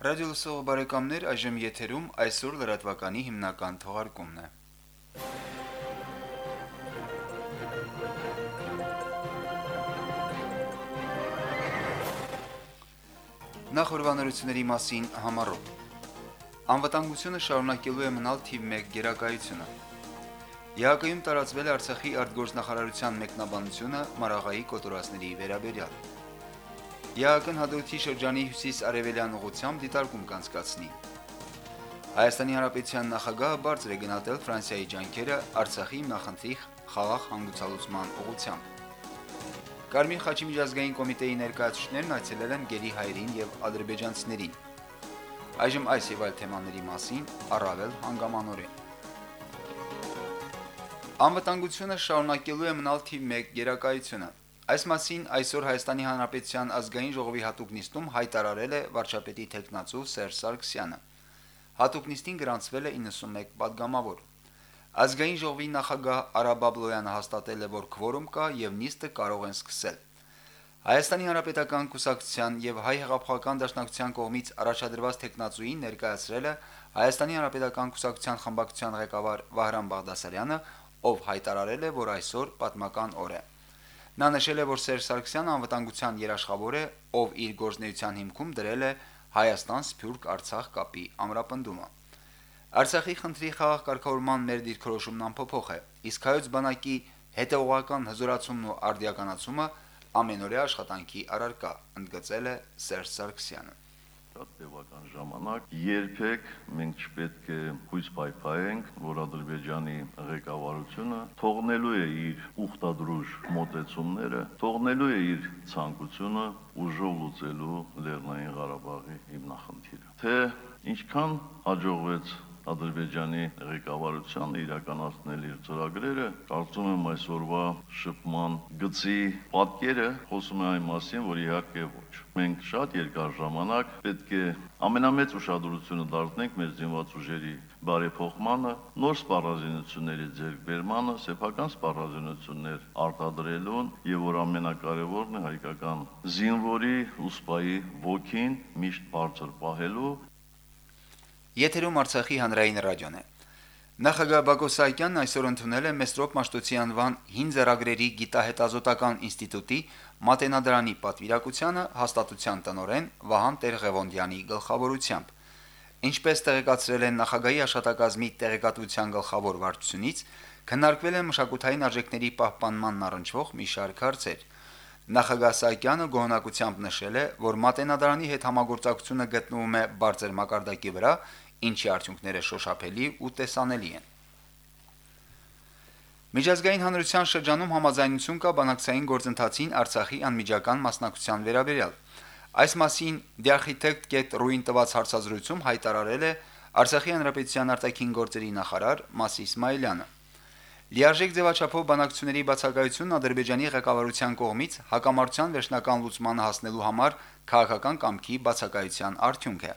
Ռադիոլսող բարեկամներ այժմ եթերում այսօր լրատվականի հիմնական թողարկումն է։ Նախորbanությունների մասին համառոտ։ Անվտանգությունը շարունակելու է մնալ թիվ 1 գերակայությունը։ ԵԱԿ-ում տարածվել է Արցախի արտգործնախարարության մեկնաբանությունը Մարաղայի կոտորածների վերաբերյալ։ ԵԱԿ-ն հադրութի շրջանի հյուսիս-արևելյան ուղությամբ դիտարկում կանցկացնի։ Հայաստանի Հանրապետության նախագահը բարձր է գնահատել Ֆրանսիայի ջանքերը Արցախի նախընտրի խաղաղ հանգուցալուծման ուղղությամբ։ Կարմիր խաչի միջազգային կոմիտեի ներկայացուցիչներն այցելել են Գերի հայրին եւ ադրբեջանցիներին։ Այժմ այս եւ այլ թեմաների մասին առավել հանգամանորեն։ Անվտանգությունը շարունակելու է մնալ թիվ 1 գերակայությունը։ Այս մասին այսօր Հայաստանի Հանրապետության ազգային ժողովի հատուկ նիստում հայտարարել է վարչապետի թեկնածու Սերժ Սարգսյանը։ Հատուկ նիստին գրանցվել է 91 падգամավոր։ Ազգային ժողովի նախագահ Արաբաբլոյանը հաստատել է, որ քվորում կա եւ նիստը կարող են սկսել։ Հայաստանի Հանրապետական Կուսակցության եւ Հայ Հեղափոխական Դաշնակցության կողմից առաջադրված տեխնացուին ներկայացրել է Հայաստանի Հանրապետական Կուսակցության խմբակցության ղեկավար Վահրամ Բաղդասարյանը, ով հայտարարել է, որ այսօր պատմական օր է։ Նա նշել է, որ Սերժ Սարգսյանը անվտանգության երաշխավոր է, ով իր գործնեության հիմքում դրել է Հայաստան-Սփյուռք-Արցախ կապի ամրապնդումը։ Արցախի խնդրի խաղաղ կարգավորման մեր դիրքորոշումն ամփոփող է, իսկ հայոց բանակի հետևողական հզորացումն ու արդիականացումը ամենօրյա աշխատանքի առարկա, ընդգծել է Սերժ Սարգսյանը շատ տևական ժամանակ երբեք մենք չպետք է հույս պայփայենք, որ Ադրբեջանի ղեկավարությունը թողնելու է իր ուխտադրուժ մոտեցումները, թողնելու է իր ցանկությունը ուժով լուծելու Լեռնային Ղարաբաղի հիմնախնդիրը։ Թե ինչքան հաջողվեց Ադրբեջանի ղեկավարությանը իրականացնել իր ծրագրերը, կարծում եմ այսօրվա շփման գծի պատկերը խոսում է այն մասին, որ իհարկե ոչ։ Մենք շատ երկար ժամանակ պետք է ամենամեծ ուշադրությունը դարձնենք մեր զինված ուժերի բարեփոխմանը, նոր սպառազինությունների ձեռքբերմանը, սեփական սպառազինություններ արտադրելուն եւ որ ամենակարևորն է հայկական զինվորի ու սպայի ոգին միշտ բարձր պահելու Եթերում Արցախի հանրային ռադիոն է։ Նախագահ Բակո Սահակյանն այսօր ընդունել է Մեսրոպ Մաշտոցի անվան հին ձեռագրերի գիտահետազոտական ինստիտուտի մատենադարանի պատվիրակությանը հաստատության տնորեն Վահան Տեր-Ղևոնդյանի գլխավորությամբ։ Ինչպես տեղեկացրել են նախագահի աշտակազմի տեղեկատվության գլխավոր վարչությունից, քննարկվել է մշակութային արժեքների պահպանմանն առնչվող մի շարք հարցեր։ Նախագահ Սահակյանը գոհնակությամբ նշել է, որ մատենադարանի հետ համագործակցությունը գտնվում է բարձր մակարդակի վրա ինչի արդյունքները շոշափելի ու տեսանելի են։ Միջազգային հանրության շրջանում համաձայնություն կա բանակցային գործընթացին Արցախի անմիջական մասնակցության վերաբերյալ։ Այս մասին The Architect.ru-ին տված հարցազրույցում հայտարարել է Արցախի հանրապետության արտաքին գործերի նախարար Մասի Իսմայելյանը։ Լիարժեք ձևաչափով բանակցությունների բացակայությունն Ադրբեջանի ղեկավարության կողմից հակամարտության վերջնական լուծմանը հասնելու համար քաղաքական կամքի բացակայության արդյունք է։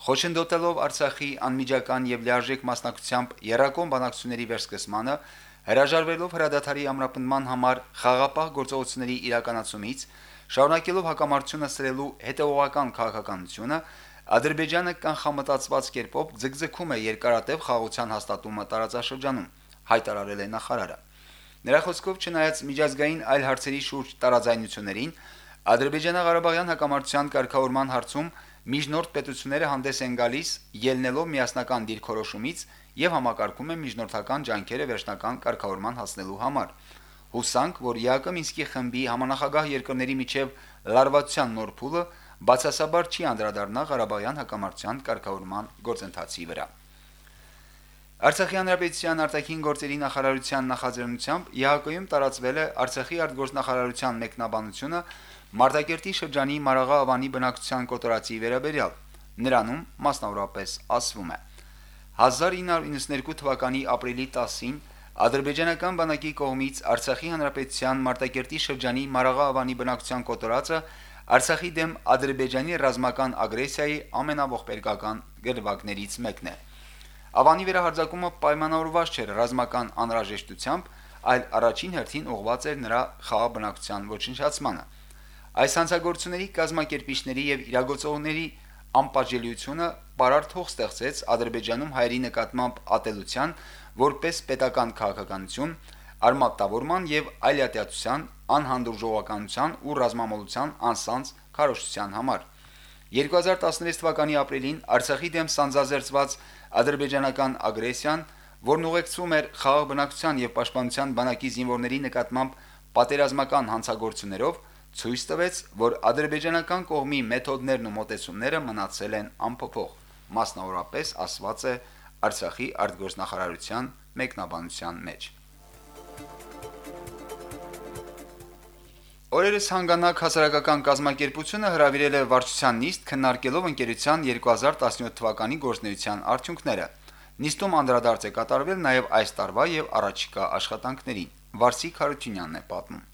Խոչընդոտելով Արցախի անմիջական եւ լիարժեք մասնակցությամբ Երակոմ բանակցությունների վերսկսմանը, հրաժարվելով հրադադարի ամրապնդման համար խաղապահ գործողությունների իրականացումից, շարունակելով հակամարտությունը սրելու հետևողական քաղաքականությունը, Ադրբեջանը կանխամտածված կերպով ձգձգում է երկարատև խաղաղության հաստատումը տարածաշրջանում, հայտարարել է նախարարը։ Նրա խոսքով չնայած միջազգային այլ հարցերի շուրջ տարաձայնություններին, Ադրբեջանա-Ղարաբաղյան հակամարտության կարգավորման հարցում միջնորդ պետությունները հանդես են գալիս ելնելով միասնական դիրքորոշումից եւ համակարգում են միջնորդական ջանքերը վերջնական կարգավորման հասնելու համար։ Հուսանք, որ ԵԱԿ Մինսկի խմբի համանախագահ երկրների միջև լարվածության նոր փուլը բացասաբար չի անդրադառնա Ղարաբաղյան հակամարտության կարգավորման գործընթացի վրա։ Արցախի հանրապետության արտաքին գործերի նախարարության նախաձեռնությամբ ԵԱԿ-ում տարածվել է Արցախի արտգործնախարարության մեկնաբանությունը Մարտակերտի շրջանի Մարաղա ավանի բնակչության կոտորածի վերաբերյալ նրանում մասնավորապես ասվում է. 1992 թվականի ապրիլի 10-ին ադրբեջանական բանակի կողմից Արցախի հանրապետության Մարտակերտի շրջանի Մարաղա ավանի բնակչության կոտորածը Արցախի դեմ ադրբեջանի ռազմական ագրեսիայի ամենաողբերգական գրվակներից մեկն է։ Ավանի վերահարձակումը պայմանավորված չէր ռազմական անհրաժեշտությամբ, այլ առաջին հերթին ուղղված էր նրա խաղաղ բնակչության ոչնչացմանը։ Այս հանցագործությունների կազմակերպիչների եւ իրագործողների անպատժելիությունը բարար թող ստեղծեց Ադրբեջանում հայերի նկատմամբ ատելության, որպես պետական քաղաքականություն, արմատավորման եւ այլատյացության, անհանդուրժողականության ու ռազմամոլության անսանձ քարոշչության համար։ 2016 թվականի ապրիլին Արցախի դեմ սանձազերծված ադրբեջանական ագրեսիան, որն ուղեկցվում էր խաղաղ բնակչության եւ պաշտպանության բանակի զինվորների նկատմամբ պատերազմական հանցագործություններով, ցույց տվեց, որ ադրբեջանական կողմի մեթոդներն ու մոտեցումները մնացել են անփոփոխ, մասնավորապես ասված է Արցախի արտգործնախարարության մեկնաբանության մեջ։ Օրերս հանգանակ հասարակական կազմակերպությունը հրավիրել է վարչության նիստ քննարկելով ընկերության 2017 թվականի գործնեության արդյունքները։ Նիստում անդրադարձ է կատարվել նաև այս տարվա եւ առաջիկա աշխատանքներին։ Վարսիկ Հարությունյանն է պատմում։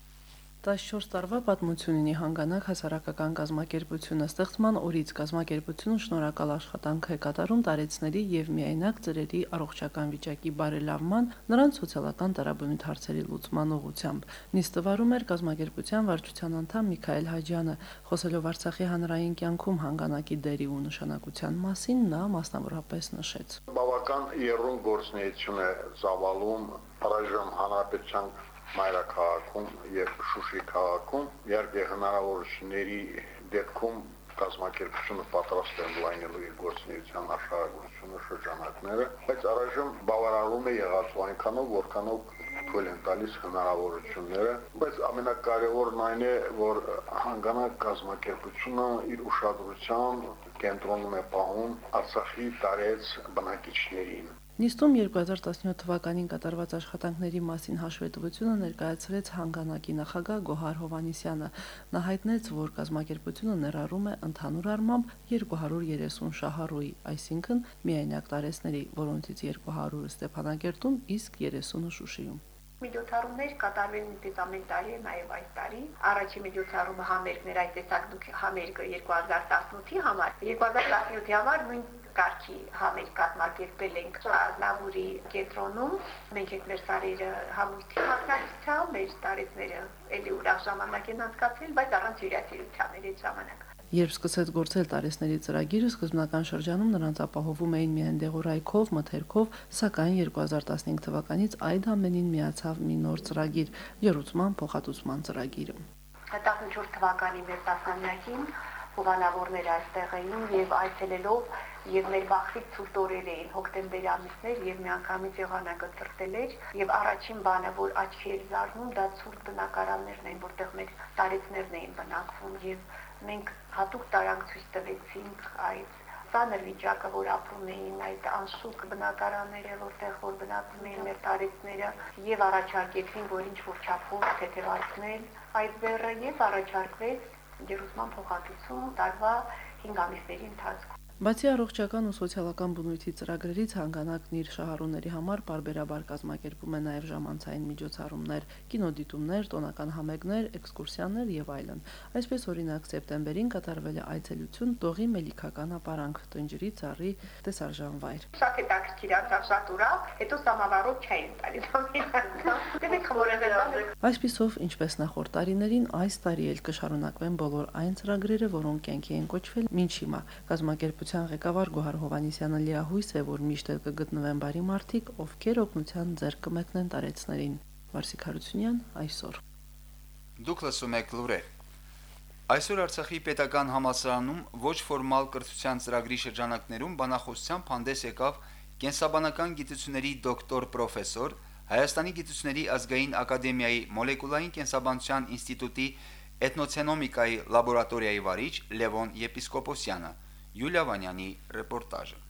14 տարվա պատմություն ունի հանգանակ հասարակական կազմակերպությունը ստեղծման օրից կազմակերպությունը շնորհակալ աշխատանք է կատարում տարեցների եւ միայնակ ծրերի առողջական վիճակի բարելավման, նրանց սոցիալական տարաբնույթ հարցերի լուծման ուղղությամբ։ Նիստը վարում էր կազմակերպության վարչության անդամ Միքայել Հաջյանը, խոսելով Արցախի հանրային կյանքում հանգանակի դերի ու նշանակության մասին, նա մասնավորապես նշեց. Բավական երրորդ գործնեություն է ծավալում առայժմ հանրապետության մայրաքաղաքում եւ Շուշի քաղաքում իհարկե հնարավորությունների դեպքում կազմակերպությունը պատրաստ է լայնելու իր գործունեության աշխարհագրությունը շրջանակները, բայց առայժմ բավարարում է եղած այնքանով, որքանով թույլ են տալիս հնարավորությունները, բայց ամենակարևորն այն է, որ հանգանակ կազմակերպությունը իր ուշադրության կենտրոնում է պահում Արցախի տարեց բնակիչներին։ Նիստում 2017 թվականին կատարված աշխատանքների մասին հաշվետվությունը ներկայացրեց հանգանակի նախագահ Գոհար Հովանիսյանը։ Նա հայտնեց, որ կազմակերպությունը ներառում է ընդհանուր առմամբ 230 շահառուի, այսինքն միայնակ տարեցների, որոնցից 200-ը Ստեփանագերտում, իսկ 30-ը Շուշիում։ Միջոցառումներ կատարվել նույնպես ամեն տարի, նաև այս տարի։ Առաջին միջոցառումը համերգներ այդ տեսակ համերգը 2018-ի համար, 2017-ի համար նույն կարգի համեր կազմակերպել ենք Լավուրի կենտրոնում։ Մենք ենք մեր սարերը համույթի մասնակցությամբ, մեր տարեցները էլի ուրախ ժամանակ են անցկացել, բայց առանց հյուրասիրության այդ ժամանակ։ Երբ սկսեց գործել տարեսների ծրագիրը, սկզբնական շրջանում նրանց ապահովում էին միայն դեղորայքով, մթերքով, սակայն 2015 թվականից այդ ամենին միացավ մի նոր ծրագիր՝ յորուցման փոխհատուցման ծրագիրը։ 14 թվականի մեր տասնամյակին հովանավորներ այստեղ էին եւ այցելելով եւ մեր բախվից ցուրտ օրեր էին հոկտեմբերի ամիսներ եւ միանգամից եղանակը ծրտել էր եւ առաջին բանը որ աչքի էր զարնում դա ցուրտ բնակարաններն էին որտեղ մեր տարեցներն էին բնակվում եւ մենք հատուկ տարանք ցույց տվեցինք այդ ծանր վիճակը, որ ապրում էին այդ անշուք բնակարանները, որտեղ որ բնակվում էին մեր տարեցները, եւ առաջարկեցին, որ ինչ որ չափով թեթևացնել այդ բեռը եւ առաջարկվեց ջերուսման փոխհատուցում տարվա 5 ամիսների ընթացքում Բացի առողջական ու սոցիալական բնույթի ծրագրերից հանգանակն իր շահառուների համար բարբերաբար կազմակերպում է նաև ժամանցային միջոցառումներ, կինոդիտումներ, տոնական համերգներ, էքսկուրսիաներ եւ այլն։ Այսպես օրինակ սեպտեմբերին կատարվել է այցելություն Տողի Մելիքական ապարանք Տնջրի ծառի տեսարժան վայր։ Շատ հետաքրքիր անցավ շատ ուրախ, հետո սամավարով չային տալիս։ Այսպիսով, ինչպես նախորդ տարիներին, այս տարի էլ կշարունակվեն բոլոր այն ծրագրերը, որոնք կյանքի են կոչվել ոչ հիմա կազմակերպ Հանրապետության ղեկավար Գոհար Հովանիսյանը լիահույս է, որ միշտ կգտնվեն բարի մարդիկ, ովքեր օգնության ձեռք կմեկնեն տարեցներին։ Վարսիկ Հարությունյան այսօր։ Դուք լսում եք լուրեր։ Այսօր Արցախի պետական համալսարանում ոչ ֆորմալ կրթության ծրագրի շրջանակներում բանախոսությամբ հանդես եկավ կենսաբանական գիտությունների դոկտոր պրոֆեսոր Հայաստանի գիտությունների ազգային ակադեմիայի մոլեկուլային կենսաբանության ինստիտուտի էթնոցենոմիկայի լաբորատորիայի վարիչ Լևոն Եպիսկոպոսյանը Յուլիա Վանյանի ռեպորտաժը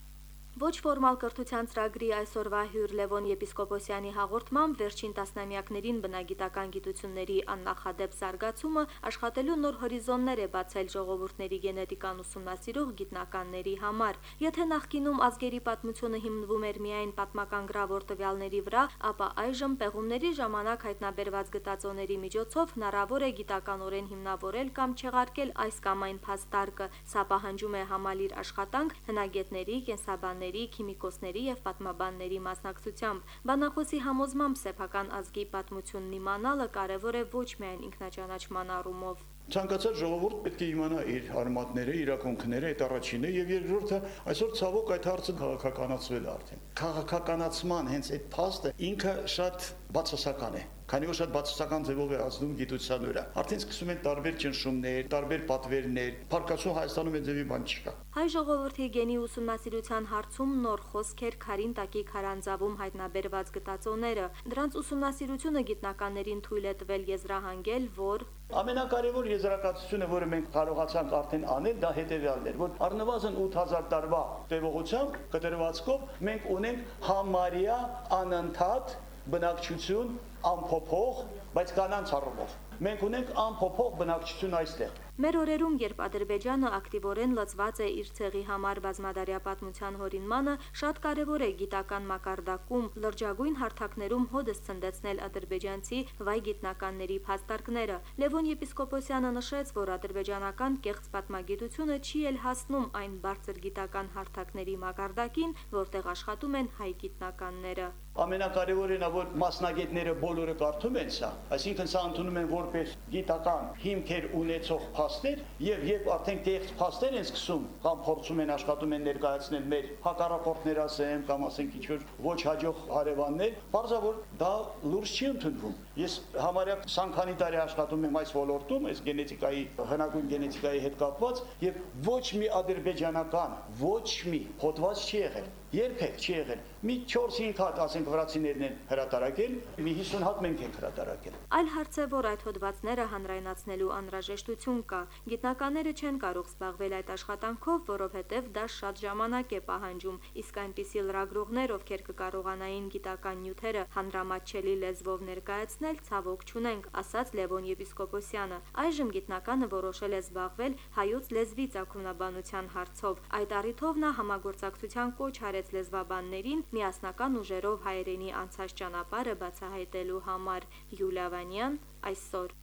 Ոչ ֆորմալ կրթության ծրագրի այսօրվա հյուր Լևոն եպիսկոպոսյանի հաղորդմամբ վերջին տասնամյակներին բնագիտական գիտությունների աննախադեպ զարգացումը աշխատելու նոր հորիզոններ է բացել ժողովուրդների գենետիկան ուսումնասիրող գիտնականների համար։ Եթե նախկինում ազգերի պատմությունը հիմնվում էր միայն պատմական գրավոր տվյալների վրա, ապա այժմ պեղումների ժամանակ հայտնաբերված գտածոների միջոցով հնարավոր է գիտականորեն հիմնավորել կամ չեղարկել այս կամ այն փաստարկը։ Սա պահանջում է համալիր աշխատանք հնագետների, կենսաբանների գիտնականների, քիմիկոսների եւ պատմաբանների մասնակցությամբ։ Բանախոսի համոզմամբ սեփական ազգի պատմությունն իմանալը կարևոր է ոչ միայն ինքնաճանաչման առումով։ Ցանկացած ժողովուրդ պետք է իմանա իր արմատները, իրակունքները, այդ առաջինը եւ երկրորդը այսօր ցավոք այդ հարցը քաղաքականացվել է արդեն։ Քաղաքականացման հենց այդ փաստը ինքը շատ բացասական է քանի որ շատ բացասական ձևով է ազդում գիտության վրա։ Արդեն սկսում են տարբեր ճնշումներ, տարբեր պատվերներ, Փարքասու Հայաստանում այդ ձևի բան չկա։ Հայ ժողովրդի գենի ուսումնասիրության հարցում նոր խոսքեր Խարին տակի քարանձավում հայտնաբերված գտածոները։ Դրանց ուսումնասիրությունը գիտնականներին թույլ է տվել եզրահանգել, որ Ամենակարևոր եզրակացությունը, որը մենք կարողացանք արդեն անել, դա հետևյալն էր, որ առնվազն 8000 տարվա տևողությամբ կտրվածքով մենք ունենք համարյա անընդհատ բնակչություն ամփոփող, բայց կանանց առումով։ Մենք ունենք ամփոփող բնակչություն այստեղ։ Մեր օրերում, երբ Ադրբեջանը ակտիվորեն լծված է իր ցեղի համար բազմադարյա պատմության հորինմանը, շատ կարևոր է գիտական մակարդակում լրջագույն հարթակներում հոդս ցնդեցնել ադրբեջանցի վայ գիտնականների փաստարկները։ Լևոն եպիսկոպոսյանը նշեց, որ ադրբեջանական կեղծ պատմագիտությունը չի էլ հասնում այն բարձր գիտական հարթակների մակարդակին, որտեղ աշխատում են հայ գիտնականները ամենակարևորն է որ մասնագետները բոլորը կարդում են սա, այսինքն սա ընդունում են որպես գիտական հիմքեր ունեցող փաստեր եւ երբ արդեն կեղծ փաստեր են սկսում կամ փորձում են աշխատում են ներկայացնել մեր հակառակորդներ ասեմ կամ ասենք ինչ որ ոչ հաջող հարևաններ, բարձա որ դա լուրջ չի ընդունվում։ Ես համարյա 20 քանի տարի աշխատում եմ այս ոլորտում, այս գենետիկայի հնագույն գենետիկայի հետ կապված եւ ոչ մի ադրբեջանական, ոչ մի հոդված չի եղել երբեք չի եղել։ Մի 4-5 հատ, ասենք, վրացիներն են հրատարակել, մի 50 հատ մենք ենք հրատարակել։ Այլ հարց է, որ այդ հոդվածները հանրայնացնելու անհրաժեշտություն կա։ Գիտնականները չեն կարող զբաղվել այդ աշխատանքով, որովհետև դա շատ ժամանակ է պահանջում, իսկ այնպիսի լրագրողներ, ովքեր կկարողանային գիտական նյութերը հանրամատչելի լեզվով ներկայացնել, ցավոք չունենք, ասաց Լևոն Եպիսկոպոսյանը։ Այժմ գիտնականը որոշել է զբաղվել հայոց լեզվի ցակումնաբանության հարցով։ Այդ առիթով նա համագործակցության կոչ արեց լեզվաբաններին միասնական ուժերով հայերենի անցած ճանապարհը բացահայտելու համար Յուլիա Վանյան այսօր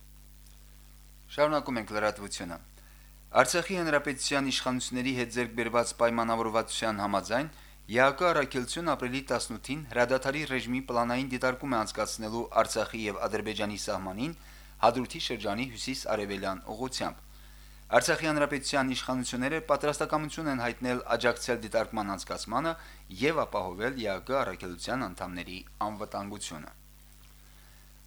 Շարունակում ենք լրատվությունը։ Արցախի հանրապետության իշխանությունների հետ ձեռք բերված պայմանավորվածության համաձայն ԵԱԿ առաքելություն ապրիլի 18-ին հրադադարի ռեժիմի պլանային դիտարկում է անցկացնելու Արցախի եւ Ադրբեջանի սահմանին Հադրութի շրջանի հյուսիս-արևելյան ուղությամբ։ Արցախի հանրապետության իշխանությունները պատրաստակամություն են հայտնել աջակցել դիտարկման անցկացմանը եւ ապահովել ԵԱԳ առաքելության անդամների անվտանգությունը։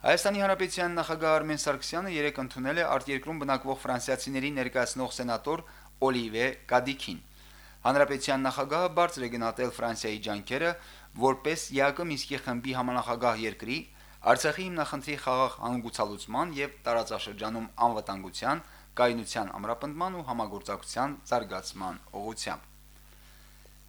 Հայաստանի հանրապետության նախագահ Արմեն Սարգսյանը երեկ ընդունել է արտերկրում բնակվող ֆրանսիացիների ներկայացնող սենատոր Օլիվե Կադիկին։ Հանրապետության նախագահը բարձր է գնահատել Ֆրանսիայի ջանքերը, որպես ԵԱԿ Մինսկի խմբի համանախագահ երկրի Արցախի հիմնախնդրի խաղաղ հանգուցալուծման եւ տարածաշրջանում անվտանգության կայունության ամրապնդման ու համագործակցության զարգացման ուղղությամբ։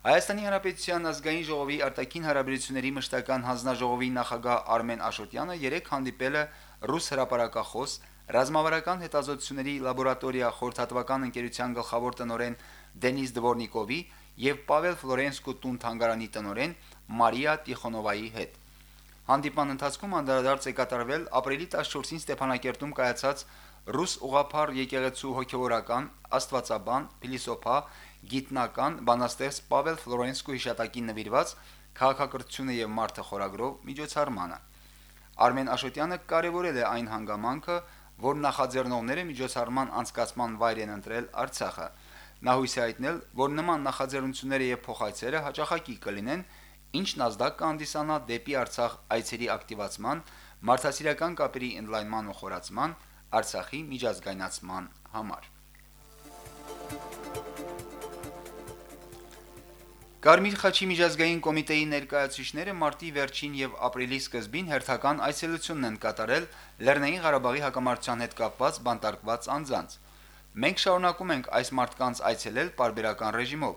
Հայաստանի Հանրապետության ազգային ժողովի արտաքին հարաբերությունների մշտական հանձնաժողովի նախագահ Արմեն Աշոտյանը երեք հանդիպել է ռուս հրապարակախոս ռազմավարական հետազոտությունների լաբորատորիա խորհրդատվական ընկերության գլխավոր տնօրեն Դենիս Դվորնիկովի եւ Պավել Ֆլորենսկու տուն թանգարանի տնօրեն Մարիա Տիխոնովայի հետ։ Հանդիպան ընթացքում անդրադարձ է կատարվել ապրիլի 14-ին Ստեփանակերտում կայացած ռուս ուղափառ եկեղեցու հոգևորական, աստվածաբան, փիլիսոփա, գիտնական բանաստեղծ Պավել Ֆլորենսկու հիշատակին նվիրված քաղաքակրթությունը եւ մարդը խորագրով միջոցառմանը։ Արմեն Աշոտյանը կարևորել է այն հանգամանքը, որ նախաձեռնողները միջոցառման անցկացման վայր են ընտրել Արցախը։ Նա հույս է հայտնել, որ նման նախաձեռնությունները եւ փոխայցերը հաջողակի կլինեն, ինչն ազդակ կհանդիսանա դեպի Արցախ այցերի ակտիվացման, մարդասիրական կապերի ընդլայնման ու խորացման, Արցախի միջազգայնացման համար։ Կարմիր խաչի միջազգային կոմիտեի ներկայացուցիչները մարտի վերջին եւ ապրիլի սկզբին հերթական այցելությունն են կատարել Լեռնային Ղարաբաղի հակամարտության հետ կապված բանտարկված անձանց։ Մենք շարունակում ենք այս մարդկանց այցելել պարբերական ռեժիմով։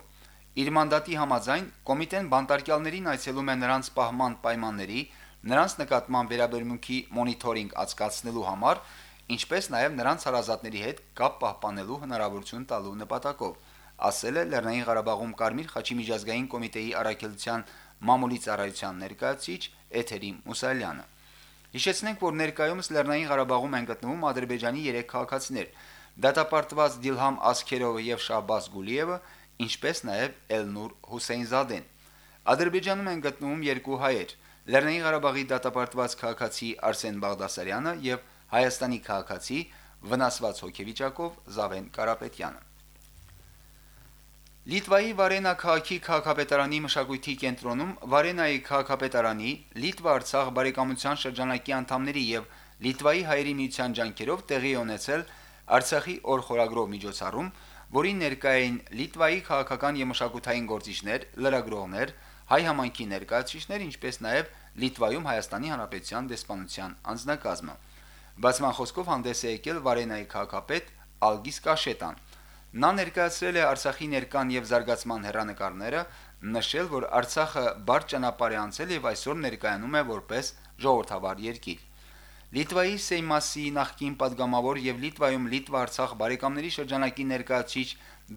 Իր մանդատի համաձայն կոմիտեն բանտարկյալներին այցելում է նրանց պահման պայմանների, նրանց նկատմամբ վերաբերմունքի մոնիթորինգ ածկացնելու համար ինչպես նաև նրանց հարազատների հետ կապ պահպանելու հնարավորություն տալու նպատակով, ասել է Լեռնային Ղարաբաղում Կարմիր խաչի միջազգային կոմիտեի առաքելության մամուլի ծառայության ներկայացիչ Էթերի Մուսալյանը։ Հիշեցնենք, որ ներկայումս Լեռնային Ղարաբաղում են գտնվում Ադրբեջանի 3 քաղաքացիներ՝ դատապարտված Դիլհամ Ասքերովը եւ Շահբազ Գուլիևը, ինչպես նաև Էլնուր Հուսեյնզադեն։ Ադրբեջանում են գտնվում երկու հայեր՝ Լեռնային Ղարաբաղի դատապարտված քաղաքացի Արսեն Բաղդասարյանը եւ Հայաստանի քաղաքացի վնասված հոգեվիճակով Զավեն Կարապետյանը։ Լիտվայի Վարենա քաղաքի քաղաքապետարանի մշակույթի կենտրոնում Վարենայի քաղաքապետարանի Լիտվա-Արցախ բարեկամության շրջանակի անդամների եւ Լիտվայի հայերի միության ջանքերով տեղի ունեցել Արցախի օր խորագրով միջոցառում, որին ներկայ էին Լիտվայի քաղաքական եւ մշակութային գործիչներ, լրագրողներ, հայ համայնքի ներկայացուցիչներ, ինչպես նաեւ Լիտվայում Հայաստանի Հանրապետության դեսպանության անձնակազմը։ Բացման խոսքով հանդես է եկել Վարենայի քաղաքապետ Ալգիս Կաշետան։ Նա ներկայացրել է Արցախի ներկան եւ զարգացման հերանեկարները, նշել, որ Արցախը բարդ ճանապարհ է անցել եւ այսօր ներկայանում է որպես ժողովրդավար երկիր։ Լիտվայի Սեյմասի նախկին падգամավոր եւ Լիտվայում Լիտվա-Արցախ բարեկամների շրջանակի ներկայացիչ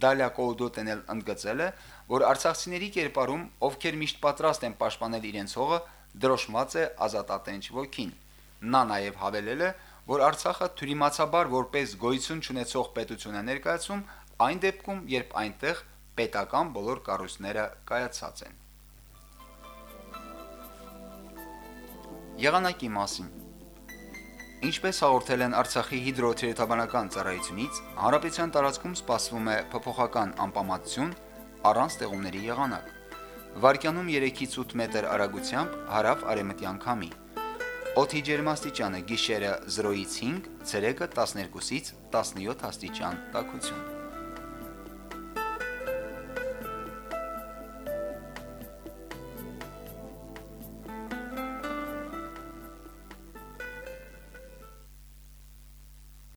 Դալիա Կոուդոտեն ընդգծել է, որ արցախցիների կերպարում, ովքեր միշտ պատրաստ են պաշտպանել իրենց հողը, դրոշմած է ազատատենչ ոգին։ Նա նաեւ հավելել է, որ Արցախը թյուրիմացաբար որպես գոյություն ունեցող պետություն է ներկայացում այն դեպքում, երբ այնտեղ պետական բոլոր կառույցները կայացած են։ Եղանակի մասին Ինչպես հաղորդել են Արցախի հիդրոթերապևտաբանական ծառայությունից, հարաբեցյան տարածքում սպասվում է փոփոխական անպամատություն առանց տեղումների եղանակ։ Վարկյանում 3-ից 8 մետր արագությամբ հարավ արևմտյան քամի։ Օդի ջերմաստիճանը գիշերը 0-ից 5, ցերեկը 12-ից 17 աստիճան տաքություն։